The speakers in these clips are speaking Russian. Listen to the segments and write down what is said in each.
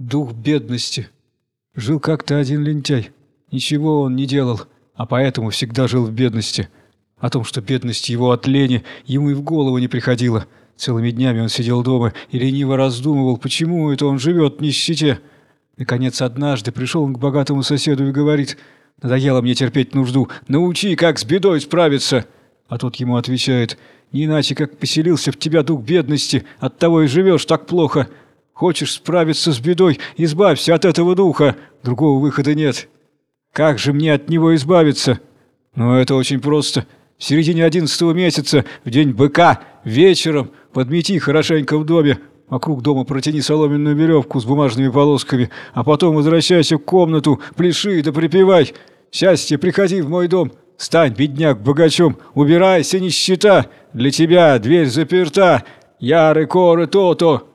Дух бедности. Жил как-то один лентяй. Ничего он не делал, а поэтому всегда жил в бедности. О том, что бедность его от лени, ему и в голову не приходило. Целыми днями он сидел дома и лениво раздумывал, почему это он живет в нищете. Наконец, однажды пришел он к богатому соседу и говорит, «Надоело мне терпеть нужду, научи, как с бедой справиться!» А тот ему отвечает, «Не иначе, как поселился в тебя дух бедности, оттого и живешь так плохо. Хочешь справиться с бедой, избавься от этого духа, другого выхода нет. Как же мне от него избавиться? Ну, это очень просто. В середине одиннадцатого месяца, в день быка, вечером, подмети хорошенько в доме, Вокруг дома протяни соломенную веревку с бумажными полосками, а потом возвращайся в комнату, пляши да припевай. Счастье, приходи в мой дом, стань, бедняк, богачом, убирайся, нищета, для тебя дверь заперта, яры коры то-то.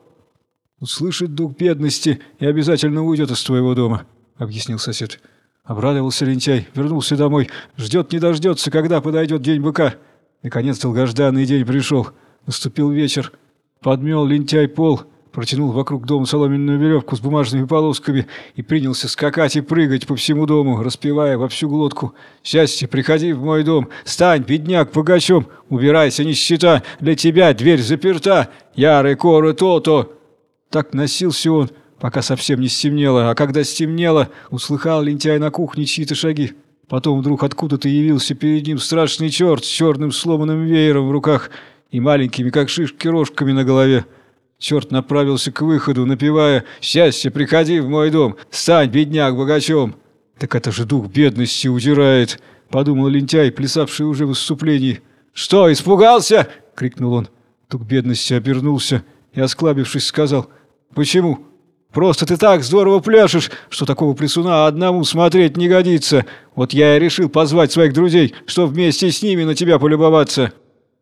Услышит дух бедности и обязательно уйдет из твоего дома, объяснил сосед. Обрадовался лентяй, вернулся домой, ждет не дождется, когда подойдет день быка. Наконец долгожданный день пришел, наступил вечер. Подмел лентяй пол, протянул вокруг дома соломенную веревку с бумажными полосками и принялся скакать и прыгать по всему дому, распевая во всю глотку. «Счастье, приходи в мой дом! Стань, бедняк, богачом! Убирайся, нищета! Для тебя дверь заперта! Яры коры то-то!» Так носился он, пока совсем не стемнело, а когда стемнело, услыхал лентяй на кухне чьи-то шаги. Потом вдруг откуда-то явился перед ним страшный черт с черным сломанным веером в руках – и маленькими, как шишки, рожками на голове. Черт направился к выходу, напевая «Счастье, приходи в мой дом! Стань, бедняк, богачом!» «Так это же дух бедности удирает!» — подумал лентяй, плясавший уже в выступлении. «Что, испугался?» — крикнул он. Дух бедности обернулся и, осклабившись, сказал «Почему?» «Просто ты так здорово пляшешь, что такого плесуна одному смотреть не годится. Вот я и решил позвать своих друзей, чтобы вместе с ними на тебя полюбоваться».